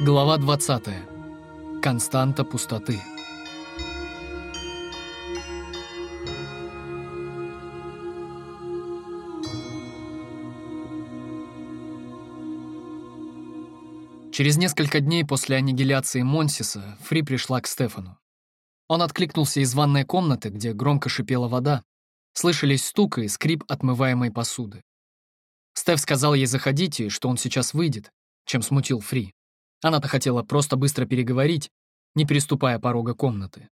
Глава 20. Константа пустоты. Через несколько дней после аннигиляции Монсиса Фри пришла к Стефану. Он откликнулся из ванной комнаты, где громко шипела вода. Слышались стук и скрип отмываемой посуды. Стеф сказал ей заходить и что он сейчас выйдет, чем смутил Фри. Она-то хотела просто быстро переговорить, не переступая порога комнаты.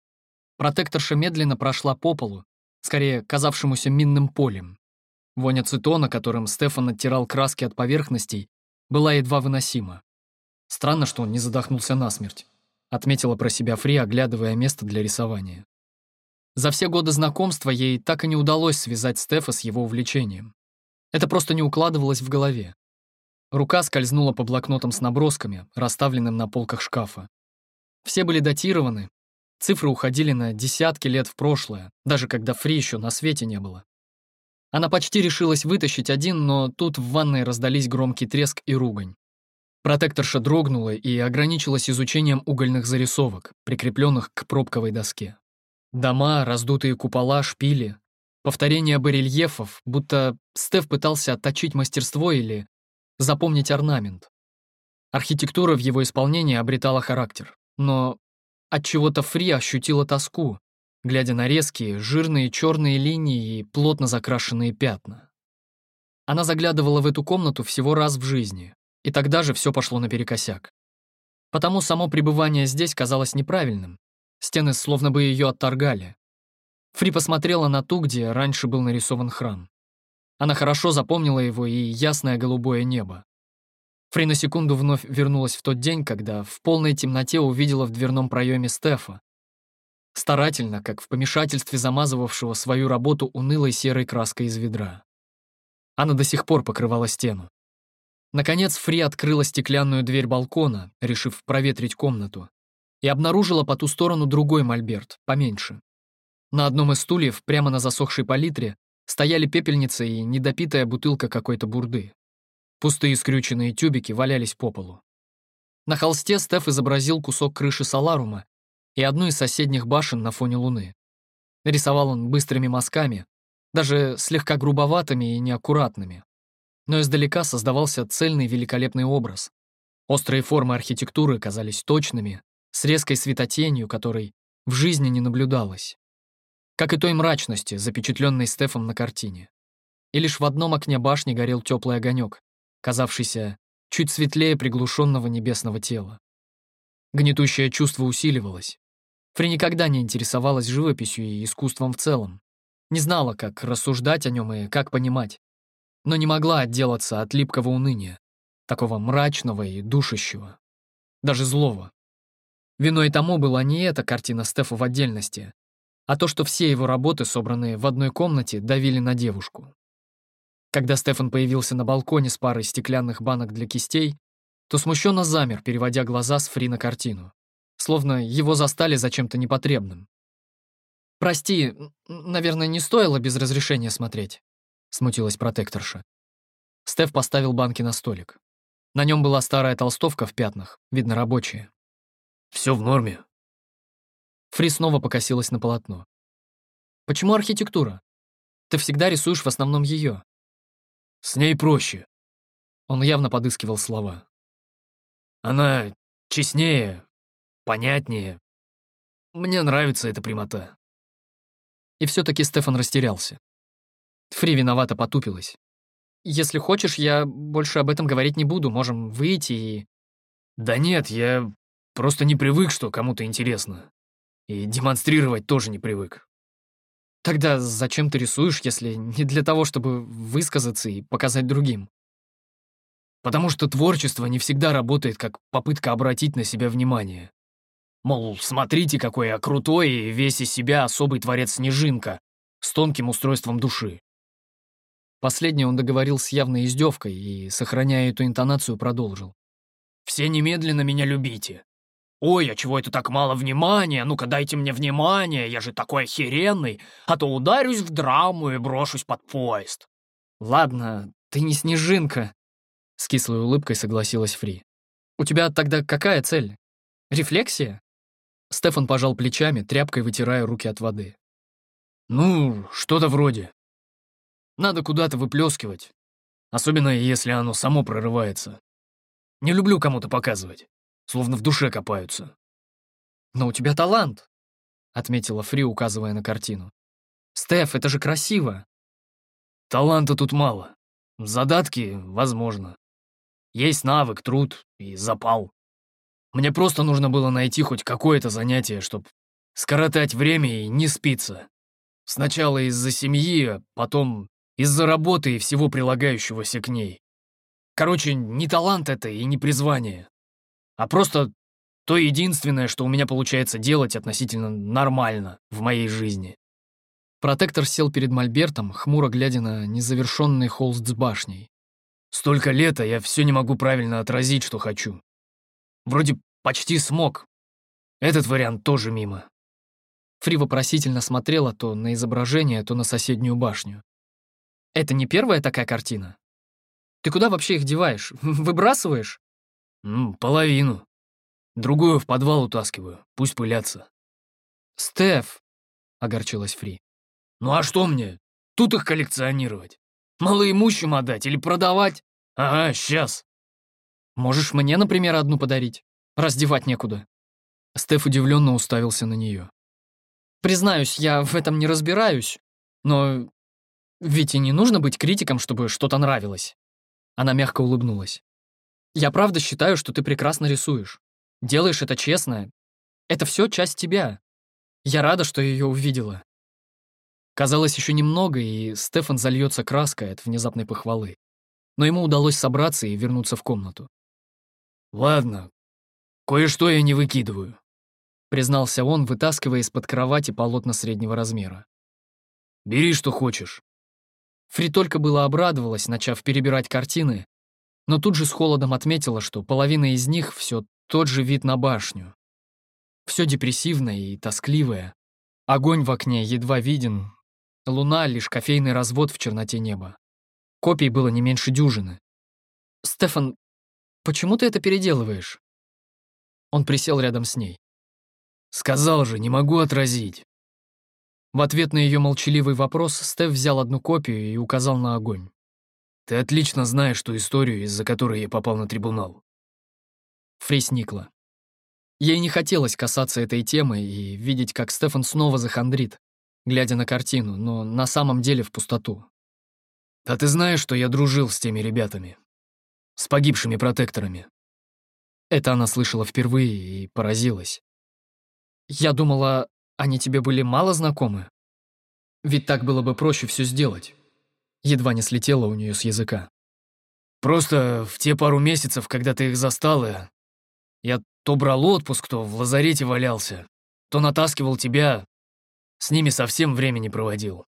Протекторша медленно прошла по полу, скорее казавшемуся минным полем. Вонь ацетона, которым Стефан оттирал краски от поверхностей, была едва выносима. Странно, что он не задохнулся насмерть, отметила про себя Фри, оглядывая место для рисования. За все годы знакомства ей так и не удалось связать Стефа с его увлечением. Это просто не укладывалось в голове. Рука скользнула по блокнотам с набросками, расставленным на полках шкафа. Все были датированы, цифры уходили на десятки лет в прошлое, даже когда Фри еще на свете не было. Она почти решилась вытащить один, но тут в ванной раздались громкий треск и ругань. Протекторша дрогнула и ограничилась изучением угольных зарисовок, прикрепленных к пробковой доске. Дома, раздутые купола, шпили, повторения барельефов, будто Стеф пытался отточить мастерство или запомнить орнамент. Архитектура в его исполнении обретала характер, но от чего-то Фри ощутила тоску, глядя на резкие, жирные черные линии и плотно закрашенные пятна. Она заглядывала в эту комнату всего раз в жизни, и тогда же все пошло наперекосяк. Потому само пребывание здесь казалось неправильным. Стены словно бы ее отторгали. Фри посмотрела на ту, где раньше был нарисован храм. Она хорошо запомнила его и ясное голубое небо. Фри на секунду вновь вернулась в тот день, когда в полной темноте увидела в дверном проеме Стефа. Старательно, как в помешательстве замазывавшего свою работу унылой серой краской из ведра. Она до сих пор покрывала стену. Наконец Фри открыла стеклянную дверь балкона, решив проветрить комнату, и обнаружила по ту сторону другой мольберт, поменьше. На одном из стульев, прямо на засохшей палитре, Стояли пепельница и недопитая бутылка какой-то бурды. Пустые скрюченные тюбики валялись по полу. На холсте Стеф изобразил кусок крыши Саларума и одну из соседних башен на фоне луны. Рисовал он быстрыми мазками, даже слегка грубоватыми и неаккуратными. Но издалека создавался цельный великолепный образ. Острые формы архитектуры казались точными, с резкой светотенью, которой в жизни не наблюдалось как и той мрачности, запечатленной Стефом на картине. И лишь в одном окне башни горел теплый огонек, казавшийся чуть светлее приглушенного небесного тела. Гнетущее чувство усиливалось. Фри никогда не интересовалась живописью и искусством в целом. Не знала, как рассуждать о нем и как понимать. Но не могла отделаться от липкого уныния, такого мрачного и душащего. Даже злого. Виной тому была не эта картина Стефа в отдельности, а то, что все его работы, собранные в одной комнате, давили на девушку. Когда Стефан появился на балконе с парой стеклянных банок для кистей, то смущенно замер, переводя глаза с Фри на картину, словно его застали за чем-то непотребным. «Прости, наверное, не стоило без разрешения смотреть», — смутилась протекторша. Стеф поставил банки на столик. На нем была старая толстовка в пятнах, видно, рабочая. «Все в норме», Фри снова покосилась на полотно. «Почему архитектура? Ты всегда рисуешь в основном ее. «С ней проще». Он явно подыскивал слова. «Она честнее, понятнее. Мне нравится эта прямота». И все таки Стефан растерялся. Фри виновато потупилась. «Если хочешь, я больше об этом говорить не буду. Можем выйти и...» «Да нет, я просто не привык, что кому-то интересно. И демонстрировать тоже не привык. Тогда зачем ты рисуешь, если не для того, чтобы высказаться и показать другим? Потому что творчество не всегда работает как попытка обратить на себя внимание. Мол, смотрите, какой я крутой и весь из себя особый творец Снежинка с тонким устройством души. Последний он договорил с явной издевкой и, сохраняя эту интонацию, продолжил. «Все немедленно меня любите. «Ой, а чего это так мало внимания? Ну-ка дайте мне внимание, я же такой охеренный, а то ударюсь в драму и брошусь под поезд». «Ладно, ты не снежинка», — с кислой улыбкой согласилась Фри. У тебя тогда какая цель? Рефлексия? Стефан пожал плечами, тряпкой вытирая руки от воды. Ну, что-то вроде. Надо куда-то выплескивать. Особенно, если оно само прорывается. Не люблю кому-то показывать. Словно в душе копаются. «Но у тебя талант», — отметила Фри, указывая на картину. «Стеф, это же красиво!» «Таланта тут мало. Задатки, возможно. Есть навык, труд и запал. Мне просто нужно было найти хоть какое-то занятие, чтобы скоротать время и не спиться. Сначала из-за семьи, а потом из-за работы и всего прилагающегося к ней. Короче, не талант это и не призвание, а просто то единственное, что у меня получается делать относительно нормально в моей жизни. Протектор сел перед мольбертом, хмуро глядя на незавершенный холст с башней. Столько лет, а я все не могу правильно отразить, что хочу. Вроде почти смог. Этот вариант тоже мимо. Фри вопросительно смотрела то на изображение, то на соседнюю башню. «Это не первая такая картина? Ты куда вообще их деваешь? Выбрасываешь?» «М, «Половину. Другую в подвал утаскиваю, пусть пылятся». «Стеф», — огорчилась Фри. «Ну а что мне? Тут их коллекционировать. Малоимущим отдать или продавать? Ага, сейчас». «Можешь мне, например, одну подарить? Раздевать некуда». Стеф удивленно уставился на нее. «Признаюсь, я в этом не разбираюсь, но ведь и не нужно быть критиком, чтобы что-то нравилось». Она мягко улыбнулась. «Я правда считаю, что ты прекрасно рисуешь. Делаешь это честно. Это все часть тебя. Я рада, что ее увидела». Казалось, еще немного, и Стефан зальется краской от внезапной похвалы. Но ему удалось собраться и вернуться в комнату. «Ладно, кое-что я не выкидываю», — признался он, вытаскивая из-под кровати полотна среднего размера. «Бери, что хочешь». Фри только было обрадовалась, начав перебирать картины, но тут же с холодом отметила, что половина из них все тот же вид на башню. Все депрессивное и тоскливое. Огонь в окне едва виден, луна — лишь кофейный развод в черноте неба. Копий было не меньше дюжины. «Стефан, почему ты это переделываешь?» Он присел рядом с ней. «Сказал же, не могу отразить». В ответ на ее молчаливый вопрос Стеф взял одну копию и указал на огонь. «Ты отлично знаешь ту историю, из-за которой я попал на трибунал». Фрей сникла. Ей не хотелось касаться этой темы и видеть, как Стефан снова захандрит, глядя на картину, но на самом деле в пустоту. «А ты знаешь, что я дружил с теми ребятами? С погибшими протекторами?» Это она слышала впервые и поразилась. «Я думала, они тебе были мало знакомы? Ведь так было бы проще все сделать». Едва не слетело у нее с языка. «Просто в те пару месяцев, когда ты их застала, я то брал отпуск, то в лазарете валялся, то натаскивал тебя, с ними совсем времени проводил.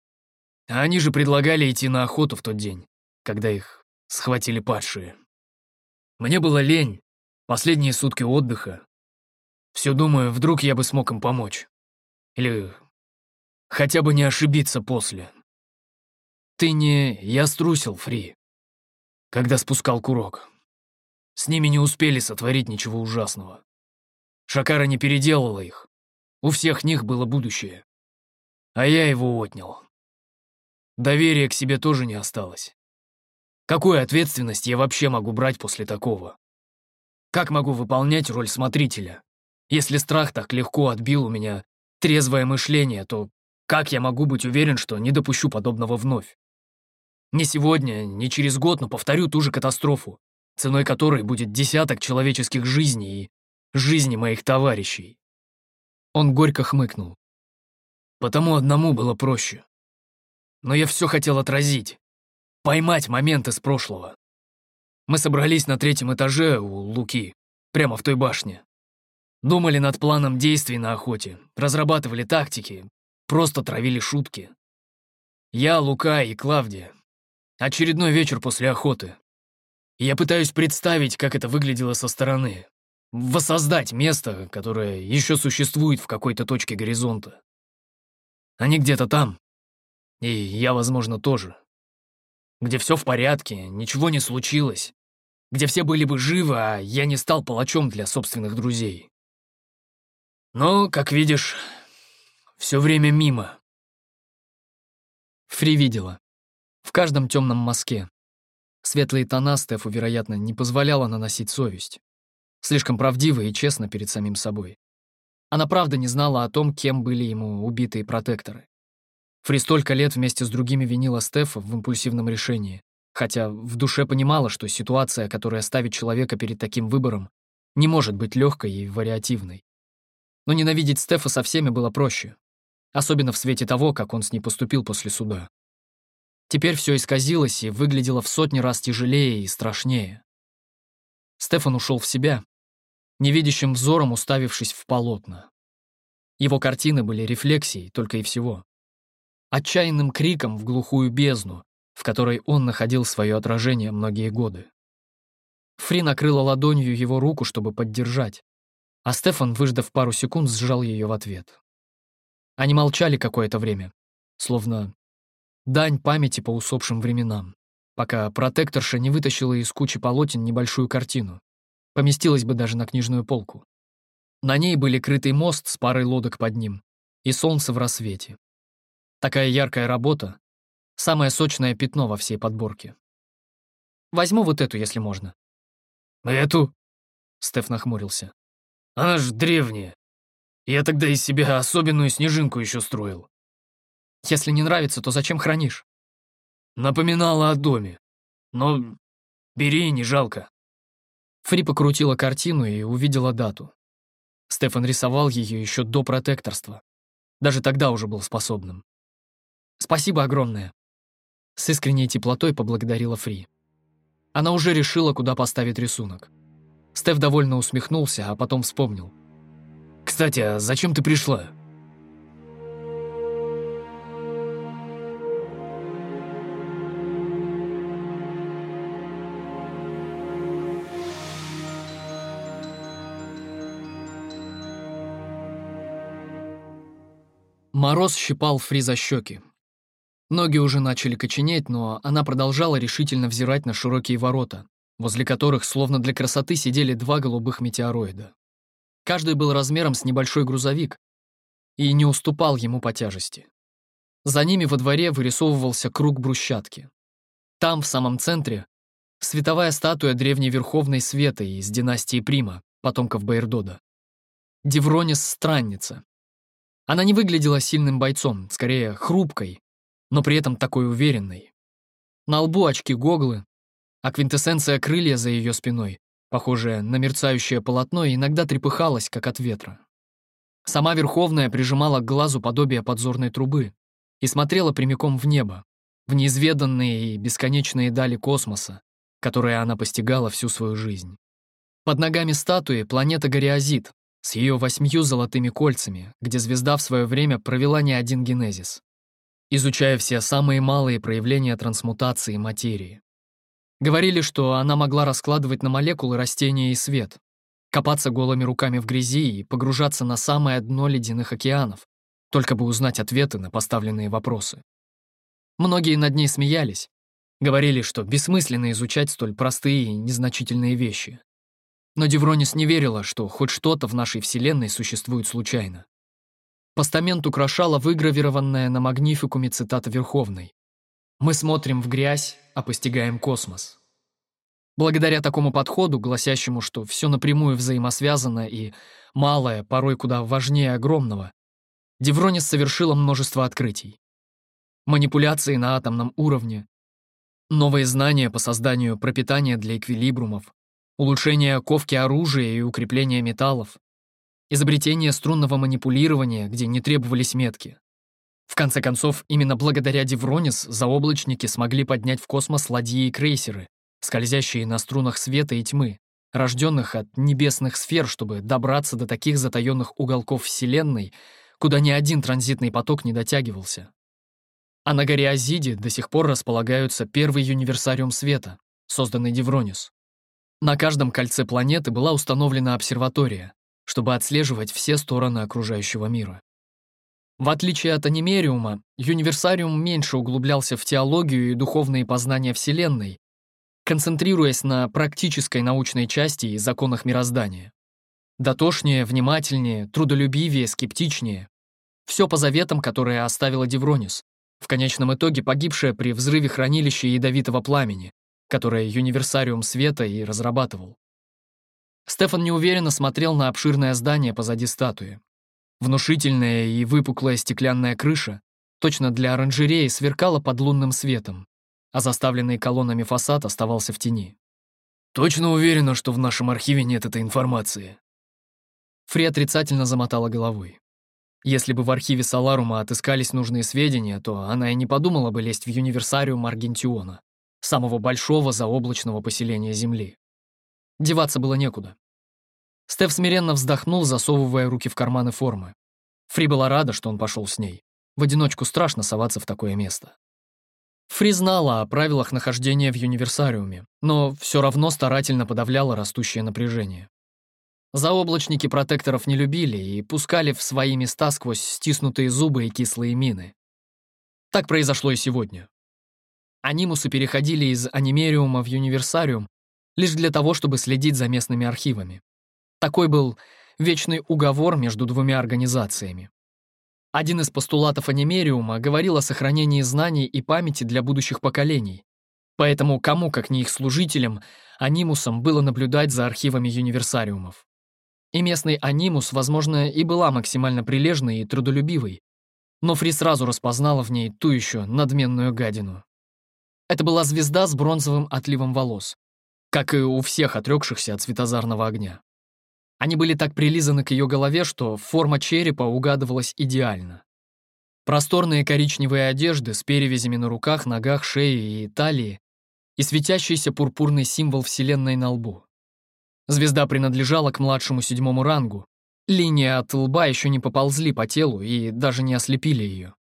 А они же предлагали идти на охоту в тот день, когда их схватили падшие. Мне было лень, последние сутки отдыха. Все думаю, вдруг я бы смог им помочь. Или хотя бы не ошибиться после. Ты не... Я струсил, Фри, когда спускал курок. С ними не успели сотворить ничего ужасного. Шакара не переделала их. У всех них было будущее. А я его отнял. Доверия к себе тоже не осталось. Какую ответственность я вообще могу брать после такого? Как могу выполнять роль смотрителя? Если страх так легко отбил у меня трезвое мышление, то как я могу быть уверен, что не допущу подобного вновь? Не сегодня, не через год, но повторю ту же катастрофу, ценой которой будет десяток человеческих жизней и жизни моих товарищей. Он горько хмыкнул. Потому одному было проще. Но я все хотел отразить, поймать момент из прошлого. Мы собрались на третьем этаже у Луки, прямо в той башне. Думали над планом действий на охоте, разрабатывали тактики, просто травили шутки. Я, Лука и Клавдия. Очередной вечер после охоты. я пытаюсь представить, как это выглядело со стороны. Воссоздать место, которое еще существует в какой-то точке горизонта. Они где-то там. И я, возможно, тоже. Где все в порядке, ничего не случилось. где все были бы живы, а я не стал палачом для собственных друзей. Но, как видишь, все время мимо. Фри видела. В каждом темном мазке. Светлые тона Стефу, вероятно, не позволяла наносить совесть. Слишком правдиво и честно перед самим собой. Она правда не знала о том, кем были ему убитые протекторы. Фри столько лет вместе с другими винила Стефа в импульсивном решении, хотя в душе понимала, что ситуация, которая ставит человека перед таким выбором, не может быть легкой и вариативной. Но ненавидеть Стефа со всеми было проще, особенно в свете того, как он с ней поступил после суда. Теперь все исказилось и выглядело в сотни раз тяжелее и страшнее. Стефан ушел в себя, невидящим взором уставившись в полотна. Его картины были рефлексией только и всего. Отчаянным криком в глухую бездну, в которой он находил свое отражение многие годы. Фри накрыла ладонью его руку, чтобы поддержать, а Стефан, выждав пару секунд, сжал ее в ответ. Они молчали какое-то время, словно дань памяти по усопшим временам, пока протекторша не вытащила из кучи полотен небольшую картину. Поместилась бы даже на книжную полку. На ней были крытый мост с парой лодок под ним и солнце в рассвете. Такая яркая работа — самое сочное пятно во всей подборке. Возьму вот эту, если можно. «Эту?» — Стеф нахмурился. Она ж древняя. Я тогда из себя особенную снежинку еще строил. Если не нравится, то зачем хранишь? Напоминала о доме. Но бери, не жалко. Фри покрутила картину и увидела дату. Стефан рисовал ее еще до протекторства. Даже тогда уже был способным. Спасибо огромное. С искренней теплотой поблагодарила Фри. Она уже решила, куда поставить рисунок. Стеф довольно усмехнулся, а потом вспомнил. «Кстати, а зачем ты пришла?» Мороз щипал Фри за щеки. Ноги уже начали коченеть, но она продолжала решительно взирать на широкие ворота, возле которых словно для красоты сидели два голубых метеороида. Каждый был размером с небольшой грузовик и не уступал ему по тяжести. За ними во дворе вырисовывался круг брусчатки. Там, в самом центре, световая статуя древней Верховной Света из династии Прима, потомков Байердода. Девронис — странница. Она не выглядела сильным бойцом, скорее хрупкой, но при этом такой уверенной. На лбу очки-гоглы, а квинтэссенция крылья за ее спиной, похожая на мерцающее полотно, иногда трепыхалась, как от ветра. Сама Верховная прижимала к глазу подобие подзорной трубы и смотрела прямиком в небо, в неизведанные и бесконечные дали космоса, которые она постигала всю свою жизнь. Под ногами статуи планета Гориазит с ее восьмью золотыми кольцами, где звезда в свое время провела не один генезис, изучая все самые малые проявления трансмутации материи. Говорили, что она могла раскладывать на молекулы растения и свет, копаться голыми руками в грязи и погружаться на самое дно ледяных океанов, только бы узнать ответы на поставленные вопросы. Многие над ней смеялись, говорили, что бессмысленно изучать столь простые и незначительные вещи. Но Девронис не верила, что хоть что-то в нашей Вселенной существует случайно. Постамент украшала выгравированная на магнификуме цитата Верховной. Мы смотрим в грязь, а постигаем космос. Благодаря такому подходу, гласящему, что все напрямую взаимосвязано и малое порой куда важнее огромного, Девронис совершила множество открытий. Манипуляции на атомном уровне, новые знания по созданию пропитания для эквилибрумов, улучшение ковки оружия и укрепление металлов, изобретение струнного манипулирования, где не требовались метки, в конце концов, именно благодаря Девронис заоблачники смогли поднять в космос ладьи и крейсеры, скользящие на струнах света и тьмы, рожденных от небесных сфер, чтобы добраться до таких затаенных уголков Вселенной, куда ни один транзитный поток не дотягивался. А на горе Азиде до сих пор располагаются первый универсариум света, созданный Девронис. На каждом кольце планеты была установлена обсерватория, чтобы отслеживать все стороны окружающего мира. В отличие от анимериума, Юниверсариум меньше углублялся в теологию и духовные познания Вселенной, концентрируясь на практической научной части и законах мироздания. Дотошнее, внимательнее, трудолюбивее, скептичнее. Все по заветам, которые оставила Девронис, в конечном итоге погибшая при взрыве хранилища ядовитого пламени, которое Юниверсариум Света и разрабатывал. Стефан неуверенно смотрел на обширное здание позади статуи. Внушительная и выпуклая стеклянная крыша точно для оранжереи сверкала под лунным светом, а заставленный колоннами фасад оставался в тени. «Точно уверена, что в нашем архиве нет этой информации?» Фри отрицательно замотала головой. Если бы в архиве Саларума отыскались нужные сведения, то она и не подумала бы лезть в универсариум Аргентиона, самого большого заоблачного поселения Земли. Деваться было некуда. Стеф смиренно вздохнул, засовывая руки в карманы формы. Фри была рада, что он пошел с ней. В одиночку страшно соваться в такое место. Фри знала о правилах нахождения в универсариуме, но все равно старательно подавляла растущее напряжение. Заоблачники протекторов не любили и пускали в свои места сквозь стиснутые зубы и кислые мины. Так произошло и сегодня. Анимусы переходили из анимериума в универсариум лишь для того, чтобы следить за местными архивами. Такой был вечный уговор между двумя организациями. Один из постулатов анимериума говорил о сохранении знаний и памяти для будущих поколений. Поэтому кому, как не их служителям, анимусам было наблюдать за архивами универсариумов. И местный анимус, возможно, и была максимально прилежной и трудолюбивой, но Фри сразу распознала в ней ту еще надменную гадину. Это была звезда с бронзовым отливом волос, как и у всех отрекшихся от светозарного огня. Они были так прилизаны к ее голове, что форма черепа угадывалась идеально. Просторные коричневые одежды с перевязями на руках, ногах, шее и талии и светящийся пурпурный символ Вселенной на лбу. Звезда принадлежала к младшему седьмому рангу. Линии от лба еще не поползли по телу и даже не ослепили ее.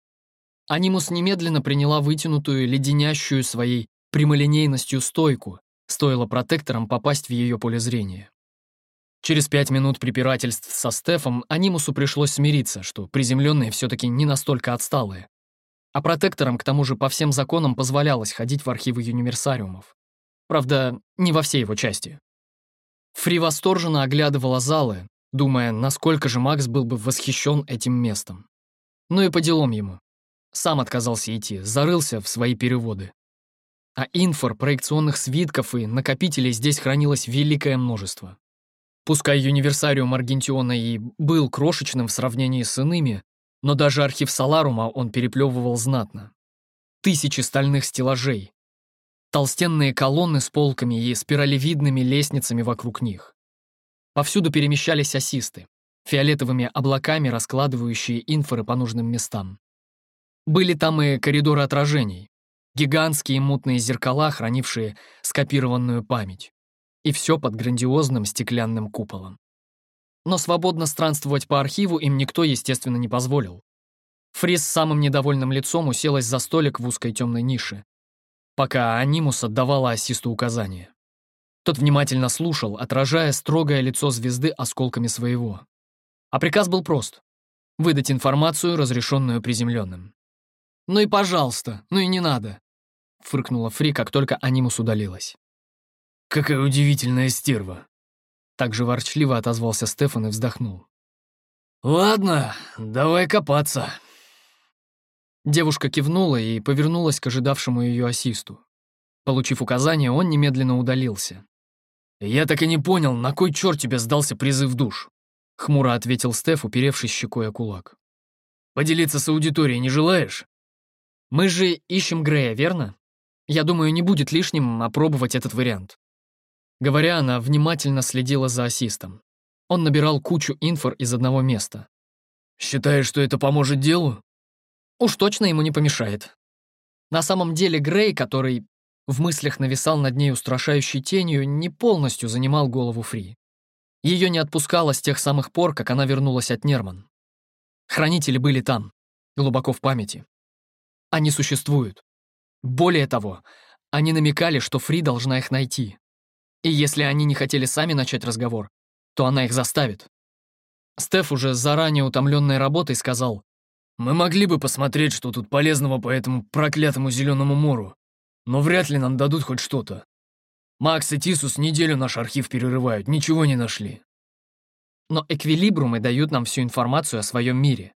Анимус немедленно приняла вытянутую, леденящую своей прямолинейностью стойку, стоило протекторам попасть в ее поле зрения. Через пять минут препирательств со Стефом Анимусу пришлось смириться, что приземленные все-таки не настолько отсталые. А протекторам, к тому же, по всем законам позволялось ходить в архивы универсариумов. Правда, не во всей его части. Фри восторженно оглядывала залы, думая, насколько же Макс был бы восхищен этим местом. Ну и по делам ему. Сам отказался идти, зарылся в свои переводы. А инфор, проекционных свитков и накопителей здесь хранилось великое множество. Пускай универсариум Аргентиона и был крошечным в сравнении с иными, но даже архив Саларума он переплевывал знатно. Тысячи стальных стеллажей, толстенные колонны с полками и спиралевидными лестницами вокруг них. Повсюду перемещались ассисты, фиолетовыми облаками раскладывающие инфоры по нужным местам. Были там и коридоры отражений, гигантские мутные зеркала, хранившие скопированную память. И все под грандиозным стеклянным куполом. Но свободно странствовать по архиву им никто, естественно, не позволил. Фрис с самым недовольным лицом уселась за столик в узкой темной нише, пока Анимус отдавала ассисту указания. Тот внимательно слушал, отражая строгое лицо звезды осколками своего. А приказ был прост — выдать информацию, разрешенную приземленным. «Ну и пожалуйста, ну и не надо», — фыркнула Фри, как только Анимус удалилась. «Какая удивительная стерва!» Так же ворчливо отозвался Стефан и вздохнул. «Ладно, давай копаться». Девушка кивнула и повернулась к ожидавшему ее ассисту. Получив указание, он немедленно удалился. «Я так и не понял, на кой черт тебе сдался призыв душ?» — хмуро ответил Стеф, уперевшись щекой о кулак. «Поделиться с аудиторией не желаешь?» «Мы же ищем Грея, верно? Я думаю, не будет лишним опробовать этот вариант». Говоря, она внимательно следила за ассистом. Он набирал кучу инфор из одного места. «Считаешь, что это поможет делу?» Уж точно ему не помешает. На самом деле Грей, который в мыслях нависал над ней устрашающей тенью, не полностью занимал голову Фри. Ее не отпускало с тех самых пор, как она вернулась от Нерман. Хранители были там, глубоко в памяти. Они существуют. Более того, они намекали, что Фри должна их найти. И если они не хотели сами начать разговор, то она их заставит. Стеф, уже заранее утомленной работой, сказал, мы могли бы посмотреть, что тут полезного по этому проклятому зеленому мору, но вряд ли нам дадут хоть что-то. Макс и Тисус неделю наш архив перерывают, ничего не нашли. Но эквилибрумы дают нам всю информацию о своем мире.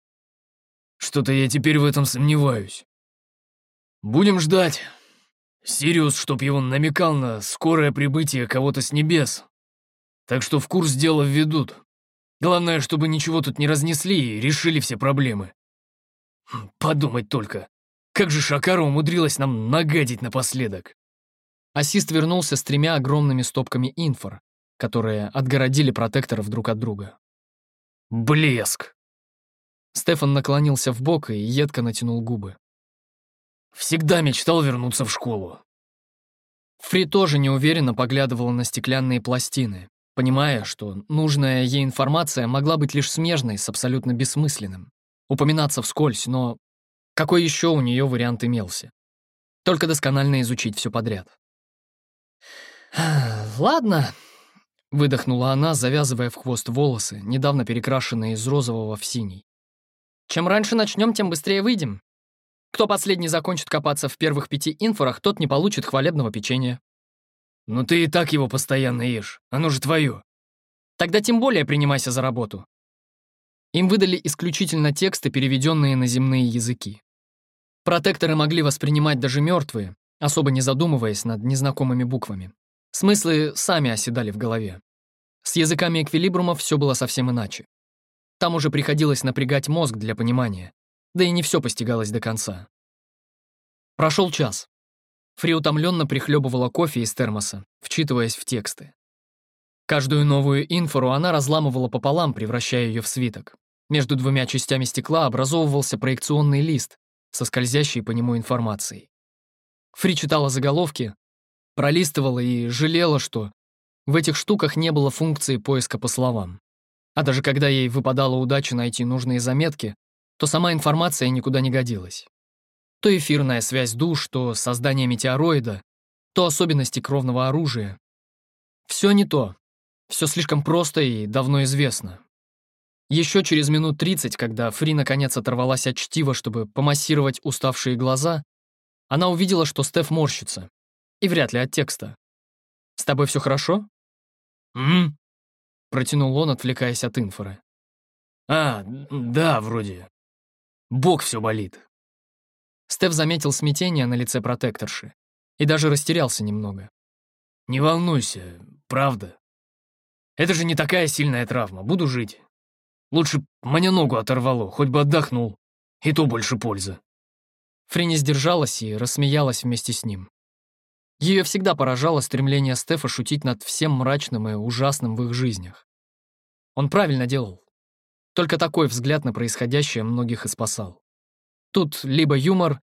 Что-то я теперь в этом сомневаюсь. Будем ждать. Сириус, чтоб его намекал на скорое прибытие кого-то с небес. Так что в курс дела введут. Главное, чтобы ничего тут не разнесли и решили все проблемы. Хм, подумать только, как же Шакара умудрилась нам нагадить напоследок. Ассист вернулся с тремя огромными стопками инфор, которые отгородили протекторов друг от друга. Блеск! Стефан наклонился в бок и едко натянул губы. Всегда мечтал вернуться в школу. Фри тоже неуверенно поглядывала на стеклянные пластины, понимая, что нужная ей информация могла быть лишь смежной с абсолютно бессмысленным. Упоминаться вскользь, но какой еще у нее вариант имелся? Только досконально изучить все подряд. «Ладно», — выдохнула она, завязывая в хвост волосы, недавно перекрашенные из розового в синий. «Чем раньше начнем, тем быстрее выйдем. Кто последний закончит копаться в первых пяти инфорах, тот не получит хвалебного печенья». «Ну ты и так его постоянно ешь, оно же твое». «Тогда тем более принимайся за работу». Им выдали исключительно тексты, переведенные на земные языки. Протекторы могли воспринимать даже мертвые, особо не задумываясь над незнакомыми буквами. Смыслы сами оседали в голове. С языками эквилибрума все было совсем иначе. Там уже приходилось напрягать мозг для понимания, да и не все постигалось до конца. Прошел час. Фри утомленно прихлебывала кофе из термоса, вчитываясь в тексты. Каждую новую инфору она разламывала пополам, превращая ее в свиток. Между двумя частями стекла образовывался проекционный лист со скользящей по нему информацией. Фри читала заголовки, пролистывала и жалела, что в этих штуках не было функции поиска по словам. А даже когда ей выпадала удача найти нужные заметки, то сама информация никуда не годилась. То эфирная связь душ, то создание метеороида, то особенности кровного оружия. Все не то. Все слишком просто и давно известно. Еще через минут 30, когда Фри наконец оторвалась от чтива, чтобы помассировать уставшие глаза, она увидела, что Стеф морщится. И вряд ли от текста. «С тобой все хорошо?» «М?» — протянул он, отвлекаясь от инфоры. «А, да, вроде. Бок все болит». Стеф заметил смятение на лице протекторши и даже растерялся немного. «Не волнуйся, правда. Это же не такая сильная травма, буду жить. Лучше мне ногу оторвало, хоть бы отдохнул, и то больше пользы». Фри не сдержалась и рассмеялась вместе с ним. Ее всегда поражало стремление Стефа шутить над всем мрачным и ужасным в их жизнях. Он правильно делал. Только такой взгляд на происходящее многих и спасал. Тут либо юмор,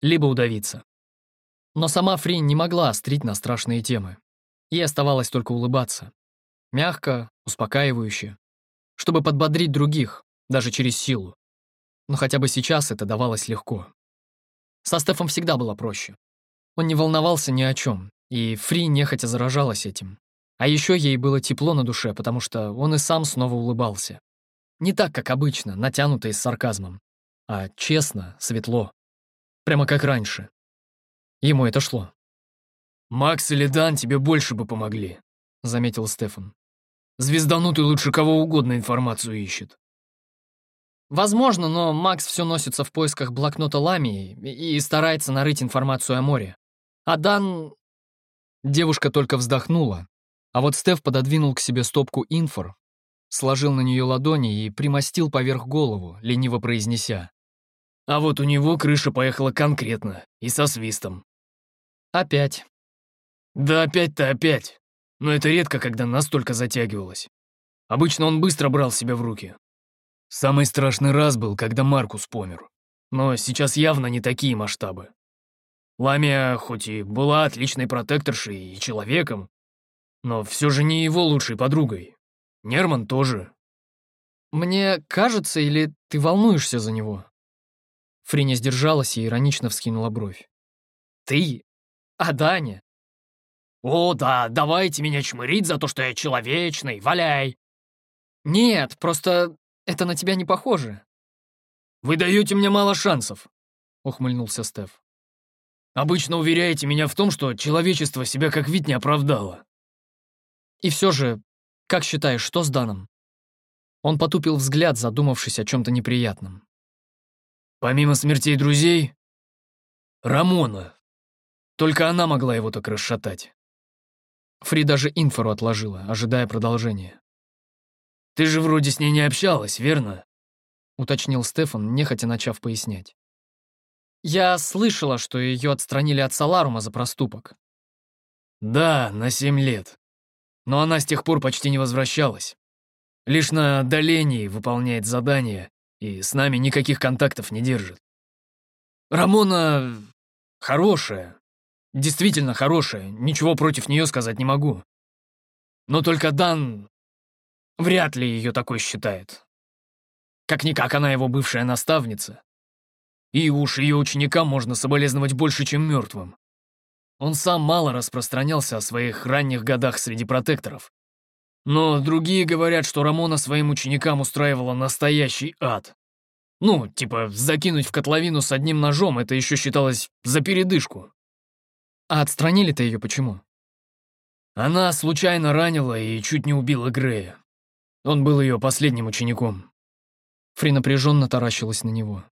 либо удавиться. Но сама Фри не могла острить на страшные темы. Ей оставалось только улыбаться. Мягко, успокаивающе. Чтобы подбодрить других, даже через силу. Но хотя бы сейчас это давалось легко. Со Стефом всегда было проще. Он не волновался ни о чем, и Фри нехотя заражалась этим. А еще ей было тепло на душе, потому что он и сам снова улыбался. Не так, как обычно, натянуто и с сарказмом, а честно, светло. Прямо как раньше. Ему это шло. «Макс или Дан тебе больше бы помогли», — заметил Стефан. «Звезданутый лучше кого угодно информацию ищет». Возможно, но Макс все носится в поисках блокнота Ламии и старается нарыть информацию о море. А Дан... Девушка только вздохнула, а вот Стеф пододвинул к себе стопку инфор, сложил на нее ладони и примостил поверх голову, лениво произнеся. А вот у него крыша поехала конкретно и со свистом. Опять. Да опять-то опять. Но это редко, когда настолько затягивалось. Обычно он быстро брал себя в руки. Самый страшный раз был, когда Маркус помер. Но сейчас явно не такие масштабы. Ламия хоть и была отличной протекторшей и человеком, но все же не его лучшей подругой. Нерман тоже. «Мне кажется, или ты волнуешься за него?» Фриня сдержалась и иронично вскинула бровь. «Ты? А Даня?» «О, да, давайте меня чмырить за то, что я человечный, валяй!» «Нет, просто это на тебя не похоже». «Вы даете мне мало шансов», — ухмыльнулся Стеф. Обычно уверяете меня в том, что человечество себя как вид не оправдало. И все же, как считаешь, что с Даном? Он потупил взгляд, задумавшись о чем-то неприятном. Помимо смертей друзей, Рамона. Только она могла его так расшатать. Фри даже инфору отложила, ожидая продолжения. «Ты же вроде с ней не общалась, верно?» — уточнил Стефан, нехотя начав пояснять. «Я слышала, что ее отстранили от Саларума за проступок». «Да, на семь лет. Но она с тех пор почти не возвращалась. Лишь на отдалении выполняет задания и с нами никаких контактов не держит. Рамона хорошая, действительно хорошая, ничего против нее сказать не могу. Но только Дан вряд ли ее такой считает. Как-никак она его бывшая наставница. И уж ее ученикам можно соболезновать больше, чем мертвым. Он сам мало распространялся о своих ранних годах среди протекторов. Но другие говорят, что Рамона своим ученикам устраивала настоящий ад. Ну, типа, закинуть в котловину с одним ножом — это еще считалось за передышку. А отстранили-то ее почему? Она случайно ранила и чуть не убила Грея. Он был ее последним учеником. Фри напряженно таращилась на него.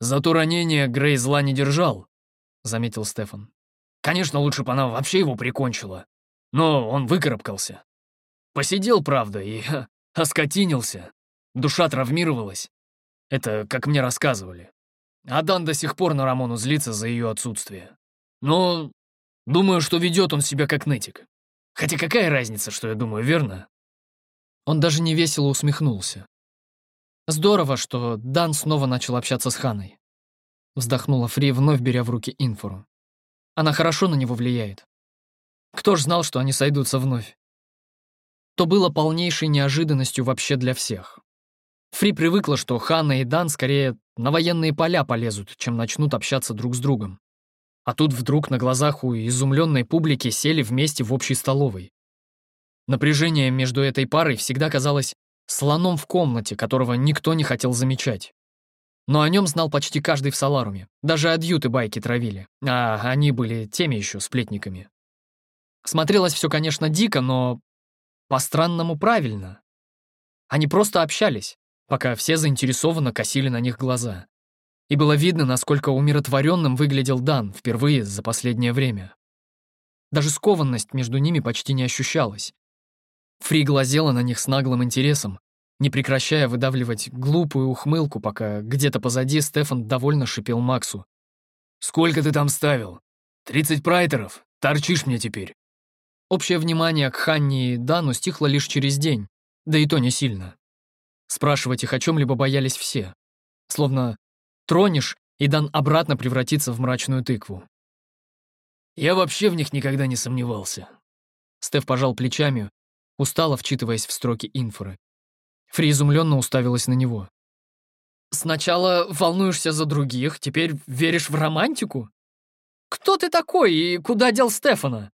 «За то ранение Грей зла не держал», — заметил Стефан. «Конечно, лучше бы она вообще его прикончила. Но он выкарабкался. Посидел, правда, и оскотинился. Душа травмировалась. Это как мне рассказывали. Адан до сих пор на Рамону злится за ее отсутствие. Но думаю, что ведет он себя как нытик. Хотя какая разница, что я думаю, верно? Он даже невесело усмехнулся. Здорово, что Дан снова начал общаться с Ханой. Вздохнула Фри, вновь беря в руки инфору. Она хорошо на него влияет. Кто ж знал, что они сойдутся вновь? То было полнейшей неожиданностью вообще для всех. Фри привыкла, что Хана и Дан скорее на военные поля полезут, чем начнут общаться друг с другом. А тут вдруг на глазах у изумленной публики сели вместе в общей столовой. Напряжение между этой парой всегда казалось слоном в комнате, которого никто не хотел замечать. Но о нем знал почти каждый в Саларуме. Даже адъюты байки травили. А они были теми еще сплетниками. Смотрелось все, конечно, дико, но по-странному правильно. Они просто общались, пока все заинтересованно косили на них глаза. И было видно, насколько умиротворенным выглядел Дан впервые за последнее время. Даже скованность между ними почти не ощущалась. Фри глазела на них с наглым интересом, не прекращая выдавливать глупую ухмылку, пока где-то позади Стефан довольно шипел Максу. «Сколько ты там ставил? Тридцать прайтеров? Торчишь мне теперь?» Общее внимание к Ханне и Дану стихло лишь через день, да и то не сильно. Спрашивать их о чем-либо боялись все. Словно тронешь, и Дан обратно превратится в мрачную тыкву. «Я вообще в них никогда не сомневался». Стеф пожал плечами, устало вчитываясь в строки инфоры. Фри изумленно уставилась на него. «Сначала волнуешься за других, теперь веришь в романтику? Кто ты такой и куда дел Стефана?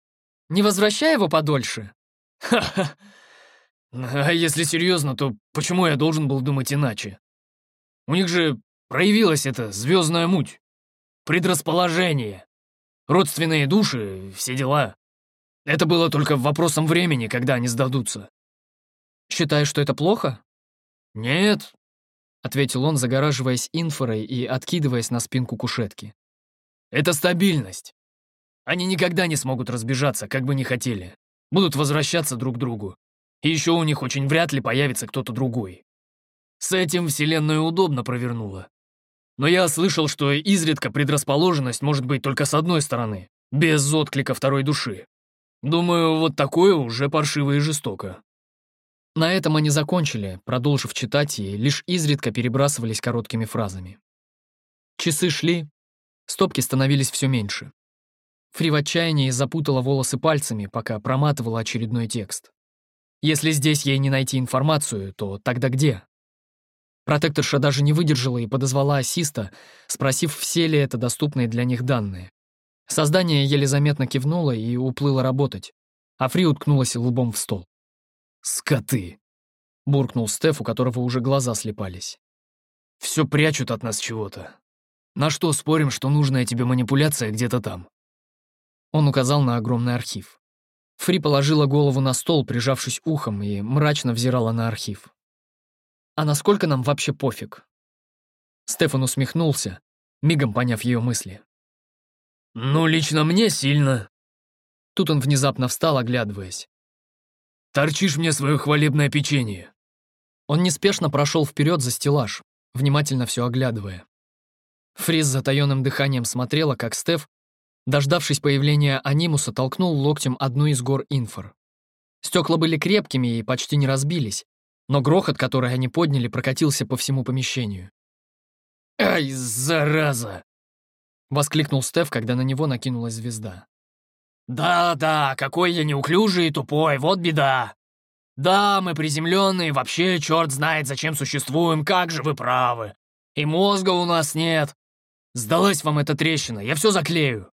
Не возвращай его подольше?» «Ха-ха! А если серьезно, то почему я должен был думать иначе? У них же проявилась эта звездная муть, предрасположение, родственные души, все дела. Это было только вопросом времени, когда они сдадутся. «Считаешь, что это плохо?» «Нет», — ответил он, загораживаясь инфорой и откидываясь на спинку кушетки. «Это стабильность. Они никогда не смогут разбежаться, как бы ни хотели. Будут возвращаться друг к другу. И еще у них очень вряд ли появится кто-то другой. С этим Вселенная удобно провернула. Но я слышал, что изредка предрасположенность может быть только с одной стороны, без отклика второй души. Думаю, вот такое уже паршиво и жестоко. На этом они закончили, продолжив читать и лишь изредка перебрасывались короткими фразами. Часы шли, стопки становились все меньше. Фри в отчаянии запутала волосы пальцами, пока проматывала очередной текст. Если здесь ей не найти информацию, то тогда где? Протекторша даже не выдержала и подозвала ассиста, спросив, все ли это доступные для них данные. Создание еле заметно кивнуло и уплыло работать, а Фри уткнулась лбом в стол. «Скоты!» — буркнул Стеф, у которого уже глаза слепались. «Все прячут от нас чего-то. На что спорим, что нужная тебе манипуляция где-то там?» Он указал на огромный архив. Фри положила голову на стол, прижавшись ухом, и мрачно взирала на архив. «А насколько нам вообще пофиг?» Стефан усмехнулся, мигом поняв ее мысли. «Ну, лично мне сильно». Тут он внезапно встал, оглядываясь. «Торчишь мне свое хвалебное печенье». Он неспешно прошел вперед за стеллаж, внимательно все оглядывая. Фриз с затаенным дыханием смотрела, как Стеф, дождавшись появления анимуса, толкнул локтем одну из гор инфор. Стекла были крепкими и почти не разбились, но грохот, который они подняли, прокатился по всему помещению. «Ай, зараза!» — воскликнул Стеф, когда на него накинулась звезда. «Да-да, какой я неуклюжий и тупой, вот беда! Да, мы приземленные, вообще черт знает, зачем существуем, как же вы правы! И мозга у нас нет! Сдалась вам эта трещина, я все заклею!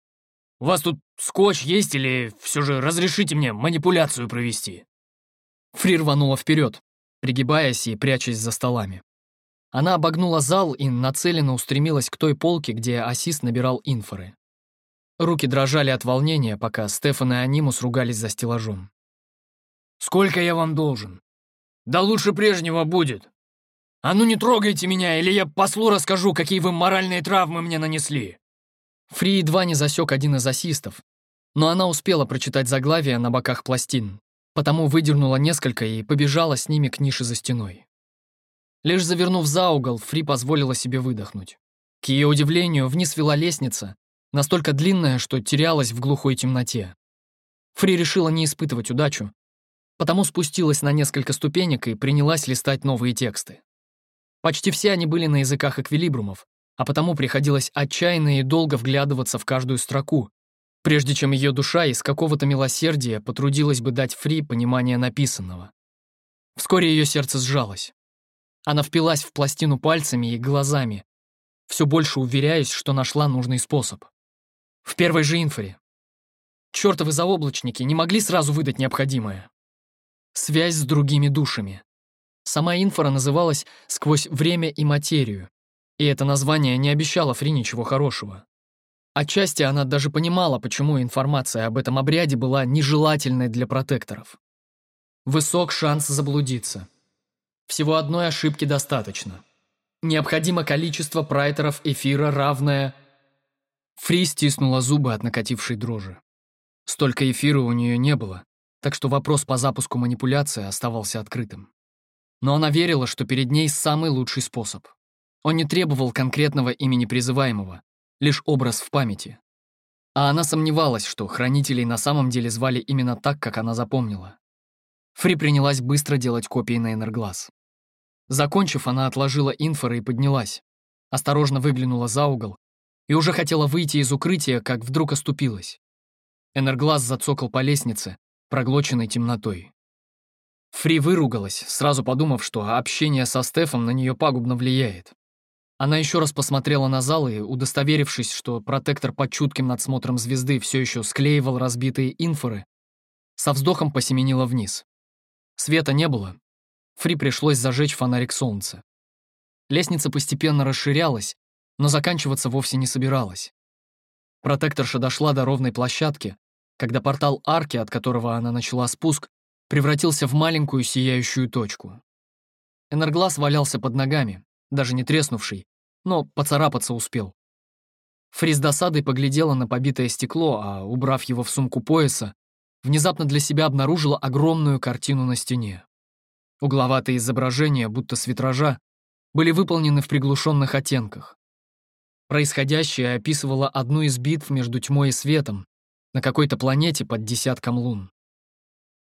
У вас тут скотч есть или все же разрешите мне манипуляцию провести?» Фри рванула вперед, пригибаясь и прячась за столами. Она обогнула зал и нацеленно устремилась к той полке, где Асис набирал инфоры. Руки дрожали от волнения, пока Стефан и Анимус ругались за стеллажом. «Сколько я вам должен? Да лучше прежнего будет. А ну не трогайте меня, или я послу расскажу, какие вы моральные травмы мне нанесли!» Фри едва не засек один из ассистов, но она успела прочитать заглавие на боках пластин, потому выдернула несколько и побежала с ними к нише за стеной. Лишь завернув за угол, Фри позволила себе выдохнуть. К ее удивлению, вниз вела лестница, настолько длинная, что терялась в глухой темноте. Фри решила не испытывать удачу, потому спустилась на несколько ступенек и принялась листать новые тексты. Почти все они были на языках эквилибрумов, а потому приходилось отчаянно и долго вглядываться в каждую строку, прежде чем ее душа из какого-то милосердия потрудилась бы дать Фри понимание написанного. Вскоре ее сердце сжалось. Она впилась в пластину пальцами и глазами, все больше уверяясь, что нашла нужный способ. В первой же инфоре. Чёртовы заоблачники не могли сразу выдать необходимое. Связь с другими душами. Сама инфора называлась «Сквозь время и материю», и это название не обещало Фри ничего хорошего. Отчасти она даже понимала, почему информация об этом обряде была нежелательной для протекторов. Высок шанс заблудиться. Всего одной ошибки достаточно. Необходимо количество прайтеров эфира, равное... Фри стиснула зубы от накатившей дрожи. Столько эфира у нее не было, так что вопрос по запуску манипуляции оставался открытым. Но она верила, что перед ней самый лучший способ. Он не требовал конкретного имени призываемого, лишь образ в памяти. А она сомневалась, что хранителей на самом деле звали именно так, как она запомнила. Фри принялась быстро делать копии на энерглаз. Закончив, она отложила инфоры и поднялась. Осторожно выглянула за угол и уже хотела выйти из укрытия, как вдруг оступилась. Энерглаз зацокал по лестнице, проглоченной темнотой. Фри выругалась, сразу подумав, что общение со Стефом на нее пагубно влияет. Она еще раз посмотрела на зал и, удостоверившись, что протектор под чутким надсмотром звезды все еще склеивал разбитые инфоры, со вздохом посеменила вниз. Света не было. Фри пришлось зажечь фонарик солнца. Лестница постепенно расширялась, но заканчиваться вовсе не собиралась. Протекторша дошла до ровной площадки, когда портал арки, от которого она начала спуск, превратился в маленькую сияющую точку. Энерглаз валялся под ногами, даже не треснувший, но поцарапаться успел. Фри с досадой поглядела на побитое стекло, а, убрав его в сумку пояса, внезапно для себя обнаружила огромную картину на стене. Угловатые изображения, будто с витража, были выполнены в приглушенных оттенках. Происходящее описывало одну из битв между тьмой и светом на какой-то планете под десятком лун.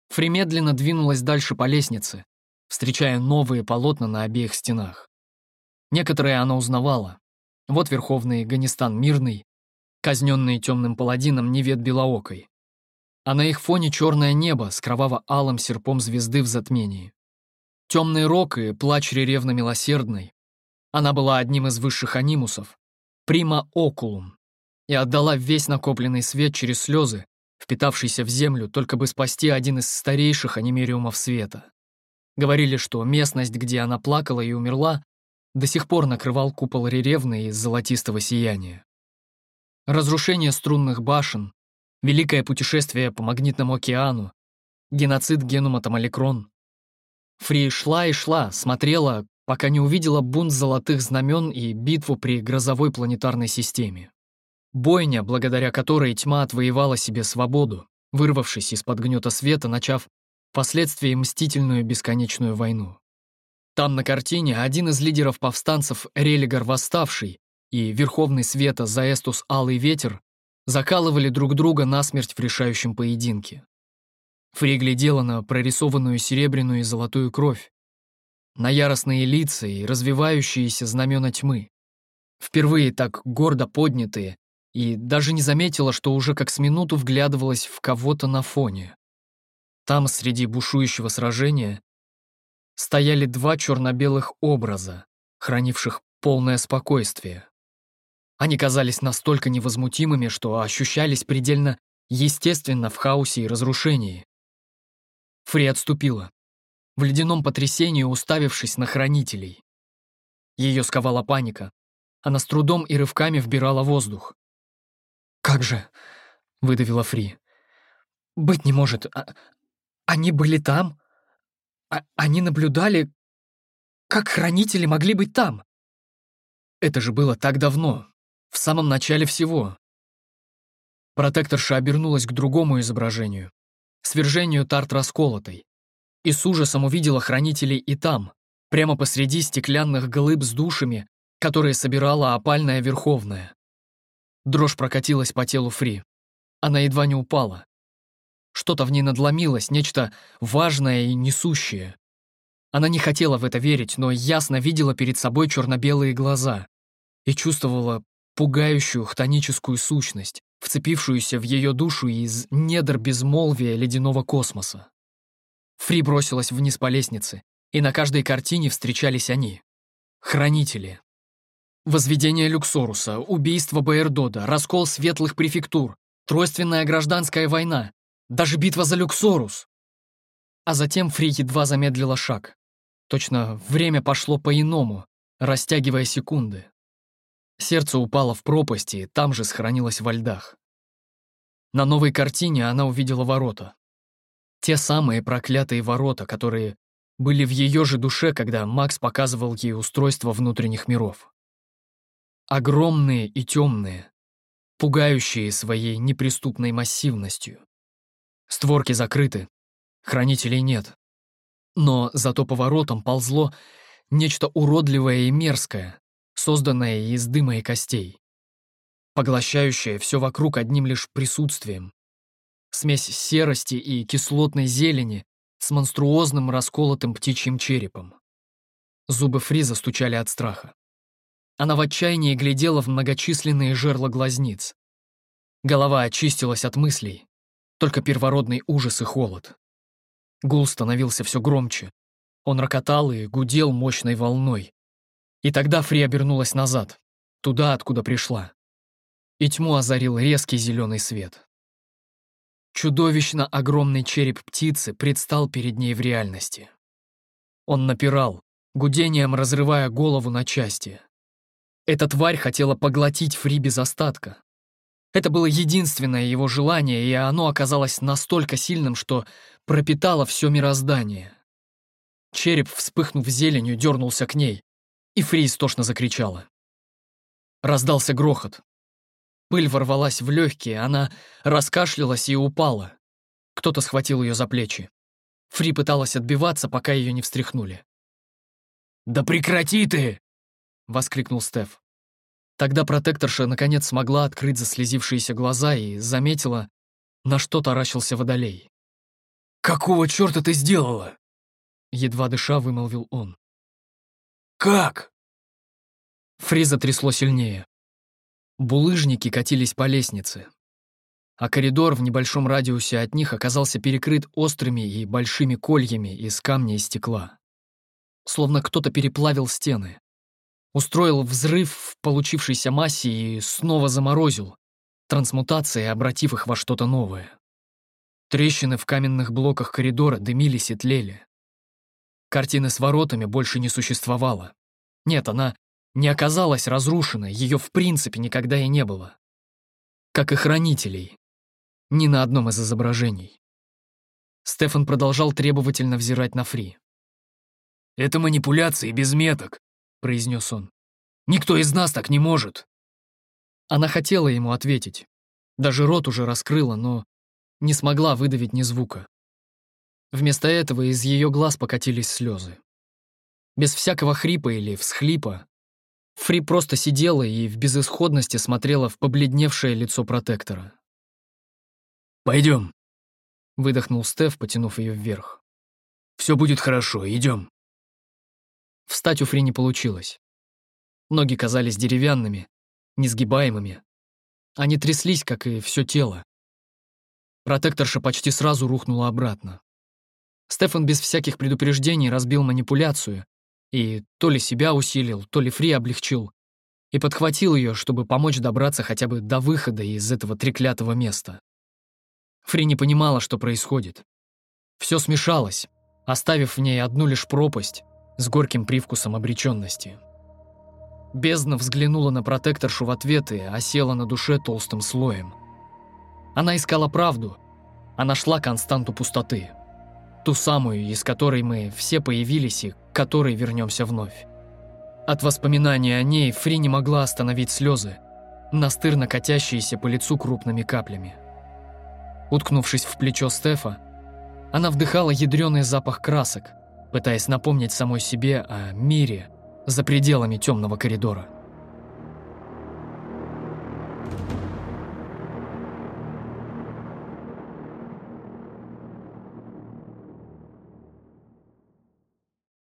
Фри медленно двинулась дальше по лестнице, встречая новые полотна на обеих стенах. Некоторые она узнавала. Вот Верховный Ганистан Мирный, казненный темным паладином Невет Белоокой а на их фоне черное небо с кроваво-алым серпом звезды в затмении. Темный рок и плач реревно милосердный. Она была одним из высших анимусов, прима окулум, и отдала весь накопленный свет через слезы, впитавшийся в землю, только бы спасти один из старейших анимериумов света. Говорили, что местность, где она плакала и умерла, до сих пор накрывал купол реревны из золотистого сияния. Разрушение струнных башен, великое путешествие по магнитному океану, геноцид генума Тамаликрон. Фри шла и шла, смотрела, пока не увидела бунт золотых знамен и битву при грозовой планетарной системе. Бойня, благодаря которой тьма отвоевала себе свободу, вырвавшись из-под гнета света, начав впоследствии мстительную бесконечную войну. Там на картине один из лидеров повстанцев Религар Восставший и Верховный Света Заэстус Алый Ветер закалывали друг друга насмерть в решающем поединке. Фри глядела на прорисованную серебряную и золотую кровь, на яростные лица и развивающиеся знамена тьмы, впервые так гордо поднятые, и даже не заметила, что уже как с минуту вглядывалась в кого-то на фоне. Там, среди бушующего сражения, стояли два черно-белых образа, хранивших полное спокойствие. Они казались настолько невозмутимыми, что ощущались предельно естественно в хаосе и разрушении. Фри отступила, в ледяном потрясении уставившись на хранителей. Ее сковала паника. Она с трудом и рывками вбирала воздух. «Как же?» — выдавила Фри. «Быть не может. А, они были там? А, они наблюдали? Как хранители могли быть там?» Это же было так давно, в самом начале всего. Протекторша обернулась к другому изображению свержению Тарт расколотой, и с ужасом увидела хранителей и там, прямо посреди стеклянных глыб с душами, которые собирала опальная Верховная. Дрожь прокатилась по телу Фри. Она едва не упала. Что-то в ней надломилось, нечто важное и несущее. Она не хотела в это верить, но ясно видела перед собой черно-белые глаза и чувствовала пугающую хтоническую сущность, вцепившуюся в ее душу из недр безмолвия ледяного космоса. Фри бросилась вниз по лестнице, и на каждой картине встречались они. Хранители. Возведение Люксоруса, убийство Баэрдода, раскол светлых префектур, тройственная гражданская война, даже битва за Люксорус. А затем Фри едва замедлила шаг. Точно время пошло по-иному, растягивая секунды. Сердце упало в пропасть и там же сохранилось во льдах. На новой картине она увидела ворота. Те самые проклятые ворота, которые были в ее же душе, когда Макс показывал ей устройство внутренних миров. Огромные и темные, пугающие своей неприступной массивностью. Створки закрыты, хранителей нет. Но зато по воротам ползло нечто уродливое и мерзкое, созданное из дыма и костей, поглощающее все вокруг одним лишь присутствием. Смесь серости и кислотной зелени с монструозным расколотым птичьим черепом. Зубы Фриза стучали от страха. Она в отчаянии глядела в многочисленные жерла глазниц. Голова очистилась от мыслей, только первородный ужас и холод. Гул становился все громче. Он рокотал и гудел мощной волной, и тогда Фри обернулась назад, туда, откуда пришла. И тьму озарил резкий зеленый свет. Чудовищно огромный череп птицы предстал перед ней в реальности. Он напирал, гудением разрывая голову на части. Эта тварь хотела поглотить Фри без остатка. Это было единственное его желание, и оно оказалось настолько сильным, что пропитало все мироздание. Череп, вспыхнув зеленью, дернулся к ней, и Фри истошно закричала. Раздался грохот. Пыль ворвалась в легкие, она раскашлялась и упала. Кто-то схватил ее за плечи. Фри пыталась отбиваться, пока ее не встряхнули. «Да прекрати ты!» — воскликнул Стеф. Тогда протекторша наконец смогла открыть заслезившиеся глаза и заметила, на что таращился водолей. «Какого черта ты сделала?» Едва дыша вымолвил он. «Как?» Фриза трясло сильнее. Булыжники катились по лестнице. А коридор в небольшом радиусе от них оказался перекрыт острыми и большими кольями из камня и стекла. Словно кто-то переплавил стены. Устроил взрыв в получившейся массе и снова заморозил, трансмутацией обратив их во что-то новое. Трещины в каменных блоках коридора дымились и тлели. Картины с воротами больше не существовало. Нет, она не оказалась разрушена, ее в принципе никогда и не было. Как и хранителей. Ни на одном из изображений. Стефан продолжал требовательно взирать на Фри. «Это манипуляции без меток», — произнес он. «Никто из нас так не может». Она хотела ему ответить. Даже рот уже раскрыла, но не смогла выдавить ни звука. Вместо этого из ее глаз покатились слезы. Без всякого хрипа или всхлипа Фри просто сидела и в безысходности смотрела в побледневшее лицо протектора. «Пойдем», — выдохнул Стеф, потянув ее вверх. «Все будет хорошо, идем». Встать у Фри не получилось. Ноги казались деревянными, несгибаемыми. Они тряслись, как и все тело. Протекторша почти сразу рухнула обратно. Стефан без всяких предупреждений разбил манипуляцию и то ли себя усилил, то ли Фри облегчил, и подхватил ее, чтобы помочь добраться хотя бы до выхода из этого треклятого места. Фри не понимала, что происходит. Все смешалось, оставив в ней одну лишь пропасть с горьким привкусом обреченности. Бездна взглянула на протекторшу в ответ и осела на душе толстым слоем. Она искала правду, а нашла константу пустоты. Ту самую, из которой мы все появились и которой вернемся вновь. От воспоминания о ней Фри не могла остановить слезы, настырно катящиеся по лицу крупными каплями. Уткнувшись в плечо Стефа, она вдыхала ядреный запах красок, пытаясь напомнить самой себе о мире за пределами темного коридора. Thank you.